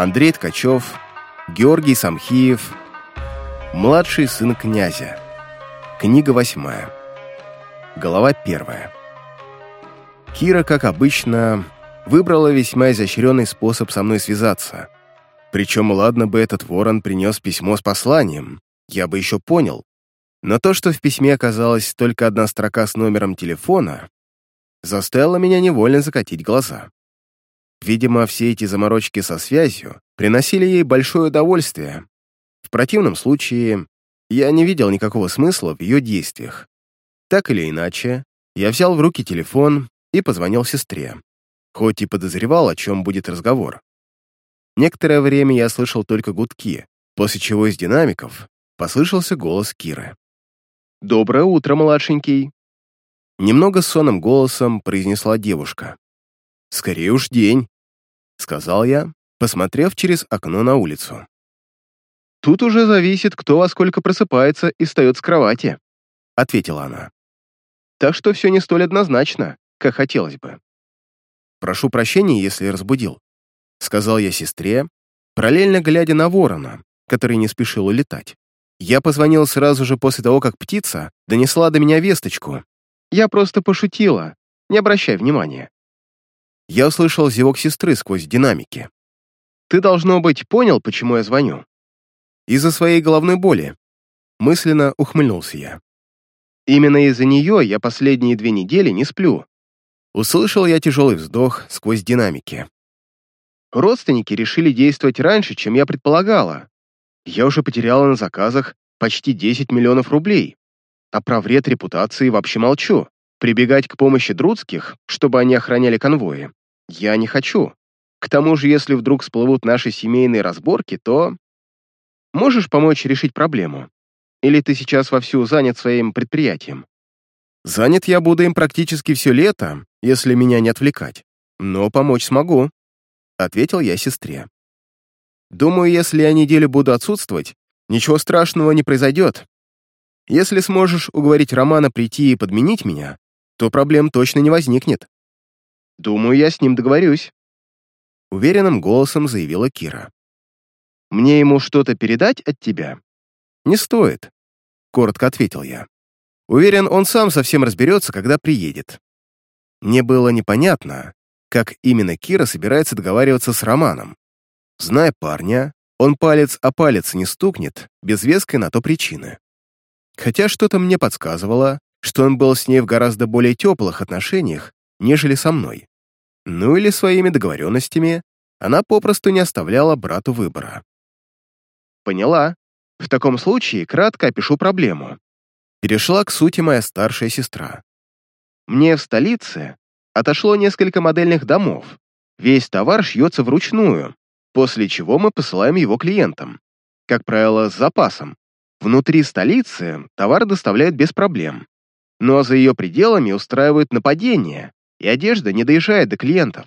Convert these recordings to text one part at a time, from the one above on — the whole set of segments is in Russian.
Андрей Ткачев, Георгий Самхиев, младший сын князя. Книга восьмая. Глава первая. Кира, как обычно, выбрала весьма изощренный способ со мной связаться. Причем, ладно бы этот ворон принес письмо с посланием, я бы еще понял. Но то, что в письме оказалась только одна строка с номером телефона, заставило меня невольно закатить глаза. Видимо, все эти заморочки со связью приносили ей большое удовольствие. В противном случае я не видел никакого смысла в ее действиях. Так или иначе, я взял в руки телефон и позвонил сестре, хоть и подозревал, о чем будет разговор. Некоторое время я слышал только гудки, после чего из динамиков послышался голос Киры. «Доброе утро, младшенький!» Немного сонным голосом произнесла девушка. «Скорее уж день», — сказал я, посмотрев через окно на улицу. «Тут уже зависит, кто во сколько просыпается и встает с кровати», — ответила она. «Так что все не столь однозначно, как хотелось бы». «Прошу прощения, если разбудил», — сказал я сестре, параллельно глядя на ворона, который не спешил улетать. Я позвонил сразу же после того, как птица донесла до меня весточку, я просто пошутила. Не обращай внимания. Я услышал зевок сестры сквозь динамики. Ты, должно быть, понял, почему я звоню? Из-за своей головной боли. Мысленно ухмыльнулся я. Именно из-за нее я последние две недели не сплю. Услышал я тяжелый вздох сквозь динамики. Родственники решили действовать раньше, чем я предполагала. Я уже потеряла на заказах почти 10 миллионов рублей. А про вред репутации вообще молчу. Прибегать к помощи Друдских, чтобы они охраняли конвои, я не хочу. К тому же, если вдруг всплывут наши семейные разборки, то... Можешь помочь решить проблему? Или ты сейчас вовсю занят своим предприятием? Занят я буду им практически все лето, если меня не отвлекать. Но помочь смогу, — ответил я сестре. Думаю, если я неделю буду отсутствовать, ничего страшного не произойдет, если сможешь уговорить Романа прийти и подменить меня, то проблем точно не возникнет. Думаю, я с ним договорюсь. Уверенным голосом заявила Кира. Мне ему что-то передать от тебя? Не стоит, коротко ответил я. Уверен, он сам совсем разберется, когда приедет. Мне было непонятно, как именно Кира собирается договариваться с Романом. Зная парня, он палец о палец не стукнет, без веской на то причины хотя что-то мне подсказывало, что он был с ней в гораздо более теплых отношениях, нежели со мной. Ну или своими договоренностями она попросту не оставляла брату выбора. «Поняла. В таком случае кратко опишу проблему». Перешла к сути моя старшая сестра. «Мне в столице отошло несколько модельных домов. Весь товар шьется вручную, после чего мы посылаем его клиентам, как правило, с запасом. Внутри столицы товар доставляют без проблем, но за ее пределами устраивают нападения, и одежда не доезжает до клиентов.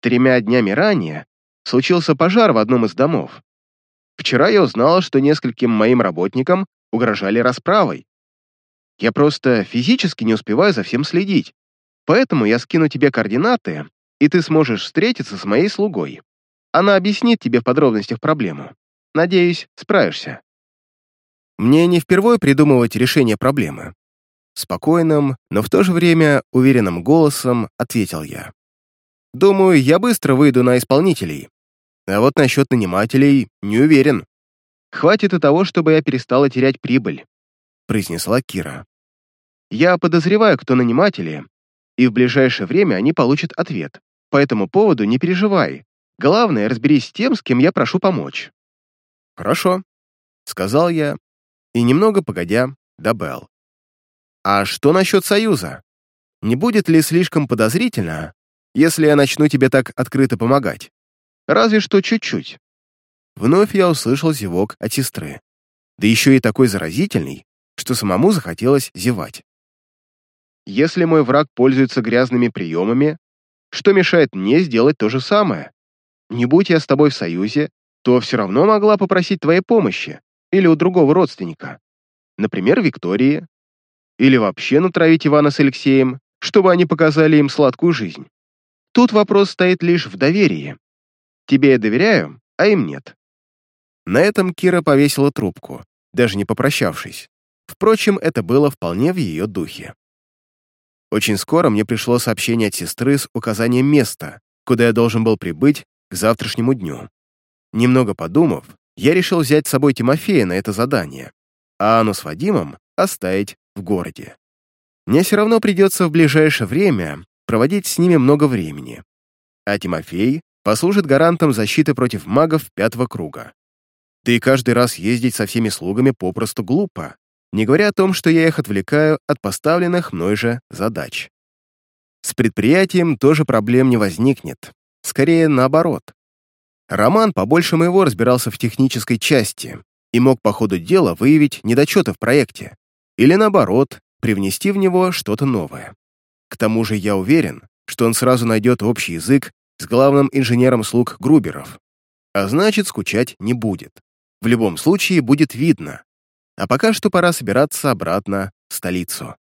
Тремя днями ранее случился пожар в одном из домов. Вчера я узнала, что нескольким моим работникам угрожали расправой. Я просто физически не успеваю за всем следить, поэтому я скину тебе координаты, и ты сможешь встретиться с моей слугой. Она объяснит тебе в подробностях проблему. Надеюсь, справишься. Мне не впервые придумывать решение проблемы. Спокойным, но в то же время уверенным голосом ответил я. Думаю, я быстро выйду на исполнителей. А вот насчет нанимателей не уверен. Хватит и того, чтобы я перестала терять прибыль, произнесла Кира. Я подозреваю, кто наниматели, и в ближайшее время они получат ответ. По этому поводу не переживай. Главное, разберись с тем, с кем я прошу помочь. Хорошо, сказал я и, немного погодя, добавил. «А что насчет Союза? Не будет ли слишком подозрительно, если я начну тебе так открыто помогать? Разве что чуть-чуть». Вновь я услышал зевок от сестры. Да еще и такой заразительный, что самому захотелось зевать. «Если мой враг пользуется грязными приемами, что мешает мне сделать то же самое? Не будь я с тобой в союзе, то все равно могла попросить твоей помощи, или у другого родственника, например, Виктории, или вообще натравить Ивана с Алексеем, чтобы они показали им сладкую жизнь. Тут вопрос стоит лишь в доверии. Тебе я доверяю, а им нет». На этом Кира повесила трубку, даже не попрощавшись. Впрочем, это было вполне в ее духе. Очень скоро мне пришло сообщение от сестры с указанием места, куда я должен был прибыть к завтрашнему дню. Немного подумав, я решил взять с собой Тимофея на это задание, а Анну с Вадимом оставить в городе. Мне все равно придется в ближайшее время проводить с ними много времени, а Тимофей послужит гарантом защиты против магов пятого круга. Да и каждый раз ездить со всеми слугами попросту глупо, не говоря о том, что я их отвлекаю от поставленных мной же задач. С предприятием тоже проблем не возникнет, скорее наоборот. Роман побольше моего разбирался в технической части и мог по ходу дела выявить недочеты в проекте или, наоборот, привнести в него что-то новое. К тому же я уверен, что он сразу найдет общий язык с главным инженером слуг Груберов, а значит, скучать не будет. В любом случае будет видно. А пока что пора собираться обратно в столицу.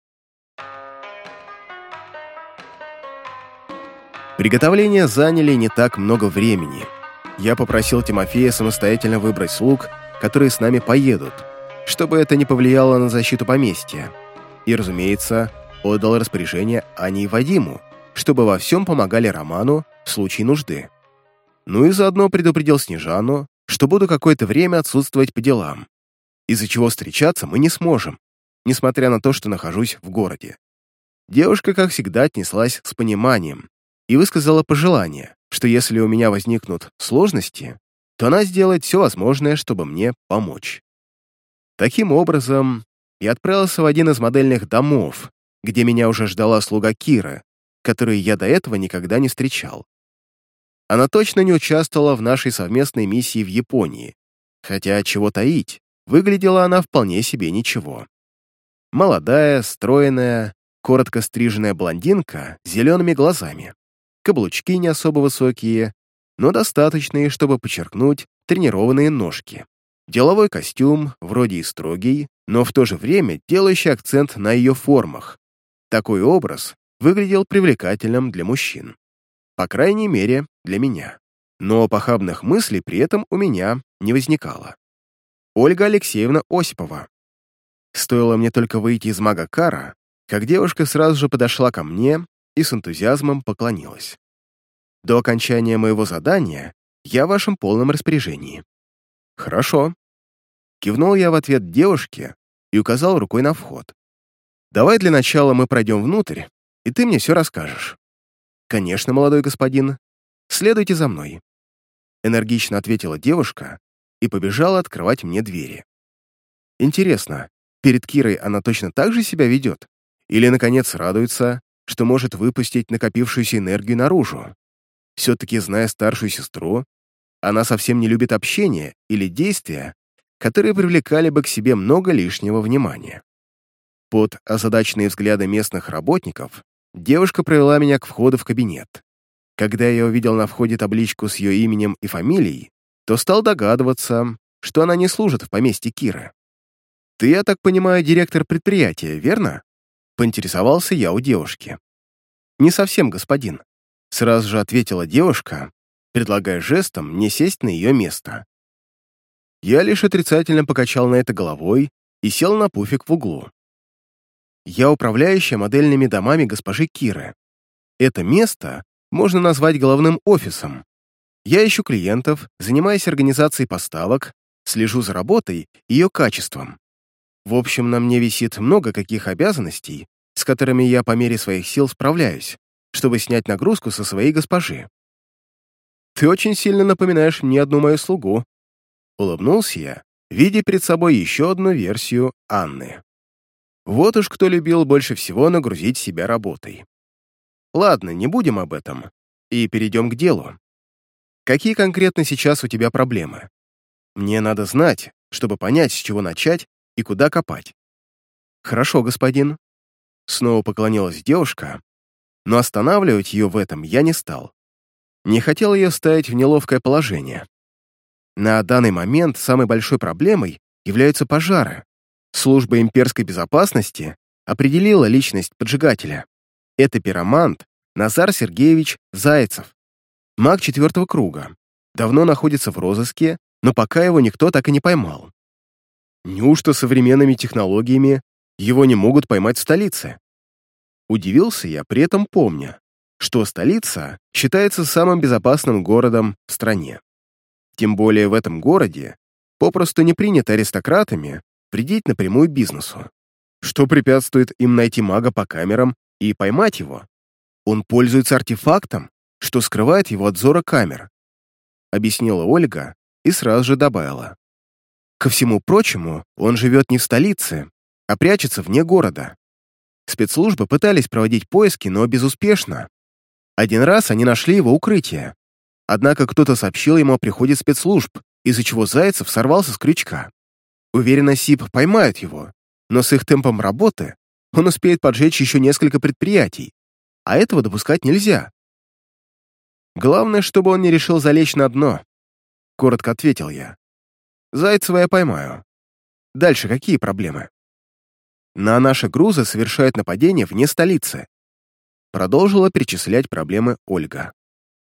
Приготовления заняли не так много времени. Я попросил Тимофея самостоятельно выбрать слуг, которые с нами поедут, чтобы это не повлияло на защиту поместья. И, разумеется, отдал распоряжение Ане и Вадиму, чтобы во всем помогали Роману в случае нужды. Ну и заодно предупредил Снежану, что буду какое-то время отсутствовать по делам, из-за чего встречаться мы не сможем, несмотря на то, что нахожусь в городе. Девушка, как всегда, отнеслась с пониманием и высказала пожелание, что если у меня возникнут сложности, то она сделает все возможное, чтобы мне помочь. Таким образом, я отправился в один из модельных домов, где меня уже ждала слуга Кира, которую я до этого никогда не встречал. Она точно не участвовала в нашей совместной миссии в Японии, хотя, чего таить, выглядела она вполне себе ничего. Молодая, стройная, коротко стриженная блондинка с зелеными глазами, каблучки не особо высокие, но достаточные, чтобы подчеркнуть тренированные ножки. Деловой костюм, вроде и строгий, но в то же время делающий акцент на ее формах. Такой образ выглядел привлекательным для мужчин. По крайней мере, для меня. Но похабных мыслей при этом у меня не возникало. Ольга Алексеевна Осипова. Стоило мне только выйти из мага Кара, как девушка сразу же подошла ко мне и с энтузиазмом поклонилась. До окончания моего задания я в вашем полном распоряжении. Хорошо. Кивнул я в ответ девушке и указал рукой на вход. Давай для начала мы пройдем внутрь, и ты мне все расскажешь. Конечно, молодой господин. Следуйте за мной. Энергично ответила девушка и побежала открывать мне двери. Интересно, перед Кирой она точно так же себя ведет? Или, наконец, радуется, что может выпустить накопившуюся энергию наружу? Все-таки, зная старшую сестру, она совсем не любит общение или действия, которые привлекали бы к себе много лишнего внимания. Под озадаченные взгляды местных работников девушка провела меня к входу в кабинет. Когда я увидел на входе табличку с ее именем и фамилией, то стал догадываться, что она не служит в поместье Киры. «Ты, я так понимаю, директор предприятия, верно?» Поинтересовался я у девушки. «Не совсем, господин», — сразу же ответила девушка, предлагая жестом мне сесть на ее место. Я лишь отрицательно покачал на это головой и сел на пуфик в углу. Я управляющая модельными домами госпожи Киры. Это место можно назвать головным офисом. Я ищу клиентов, занимаюсь организацией поставок, слежу за работой и ее качеством. В общем, на мне висит много каких обязанностей, с которыми я по мере своих сил справляюсь, чтобы снять нагрузку со своей госпожи. Ты очень сильно напоминаешь мне одну мою слугу. Улыбнулся я, видя перед собой еще одну версию Анны. Вот уж кто любил больше всего нагрузить себя работой. Ладно, не будем об этом. И перейдем к делу. Какие конкретно сейчас у тебя проблемы? Мне надо знать, чтобы понять, с чего начать и куда копать. Хорошо, господин. Снова поклонилась девушка, но останавливать ее в этом я не стал. Не хотел ее ставить в неловкое положение. На данный момент самой большой проблемой являются пожары, Служба имперской безопасности определила личность поджигателя. Это пиромант Назар Сергеевич Зайцев, маг четвертого круга. давно находится в розыске, но пока его никто так и не поймал. Неужто современными технологиями его не могут поймать в столице? Удивился я, при этом помня, что столица считается самым безопасным городом в стране. Тем более в этом городе попросту не принято аристократами вредить напрямую бизнесу. Что препятствует им найти мага по камерам и поймать его? Он пользуется артефактом, что скрывает его от зора камер, объяснила Ольга и сразу же добавила. Ко всему прочему, он живет не в столице, а прячется вне города. Спецслужбы пытались проводить поиски, но безуспешно. Один раз они нашли его укрытие. Однако кто-то сообщил ему о приходе спецслужб, из-за чего Зайцев сорвался с крючка. Уверенно, СИП поймают его, но с их темпом работы он успеет поджечь еще несколько предприятий, а этого допускать нельзя. Главное, чтобы он не решил залечь на дно, — коротко ответил я. Зайцева я поймаю. Дальше какие проблемы? На наши грузы совершают нападение вне столицы. Продолжила перечислять проблемы Ольга.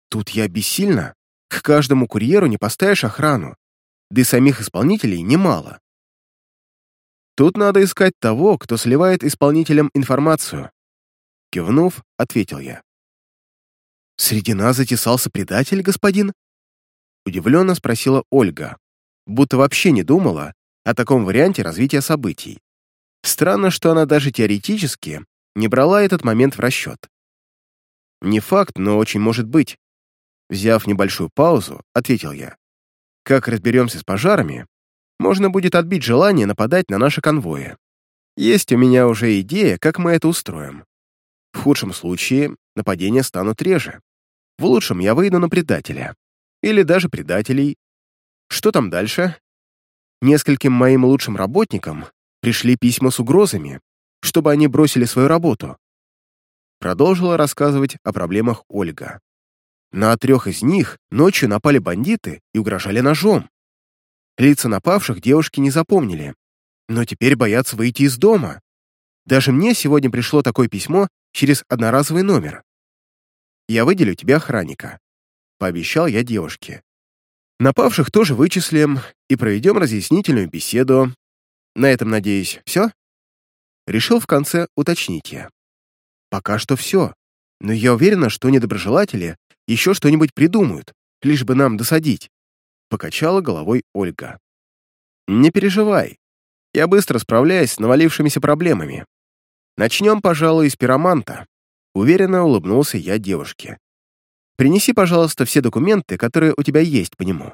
Тут я бессильна. К каждому курьеру не поставишь охрану. Да и самих исполнителей немало. Тут надо искать того, кто сливает исполнителям информацию. Кивнув, ответил я. «Среди нас затесался предатель, господин?» Удивленно спросила Ольга, будто вообще не думала о таком варианте развития событий. Странно, что она даже теоретически не брала этот момент в расчет. Не факт, но очень может быть. Взяв небольшую паузу, ответил я. Как разберемся с пожарами, можно будет отбить желание нападать на наши конвои. Есть у меня уже идея, как мы это устроим. В худшем случае нападения станут реже. В лучшем я выйду на предателя. Или даже предателей. Что там дальше? Нескольким моим лучшим работникам пришли письма с угрозами, чтобы они бросили свою работу. Продолжила рассказывать о проблемах Ольга. На трех из них ночью напали бандиты и угрожали ножом. Лица напавших девушки не запомнили, но теперь боятся выйти из дома. Даже мне сегодня пришло такое письмо через одноразовый номер. Я выделю тебе охранника», — пообещал я девушке. «Напавших тоже вычислим и проведем разъяснительную беседу. На этом, надеюсь, все?» Решил в конце уточнить я. «Пока что все, но я уверена, что недоброжелатели еще что-нибудь придумают, лишь бы нам досадить», — покачала головой Ольга. «Не переживай, я быстро справляюсь с навалившимися проблемами. Начнем, пожалуй, с пироманта. Уверенно улыбнулся я девушке. «Принеси, пожалуйста, все документы, которые у тебя есть по нему».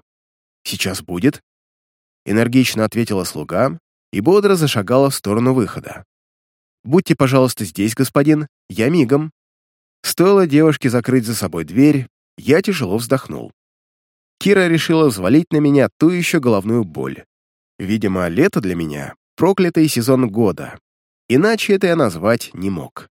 «Сейчас будет», — энергично ответила слуга и бодро зашагала в сторону выхода. «Будьте, пожалуйста, здесь, господин, я мигом». Стоило девушке закрыть за собой дверь, я тяжело вздохнул. Кира решила взвалить на меня ту еще головную боль. Видимо, лето для меня — проклятый сезон года. Иначе это я назвать не мог.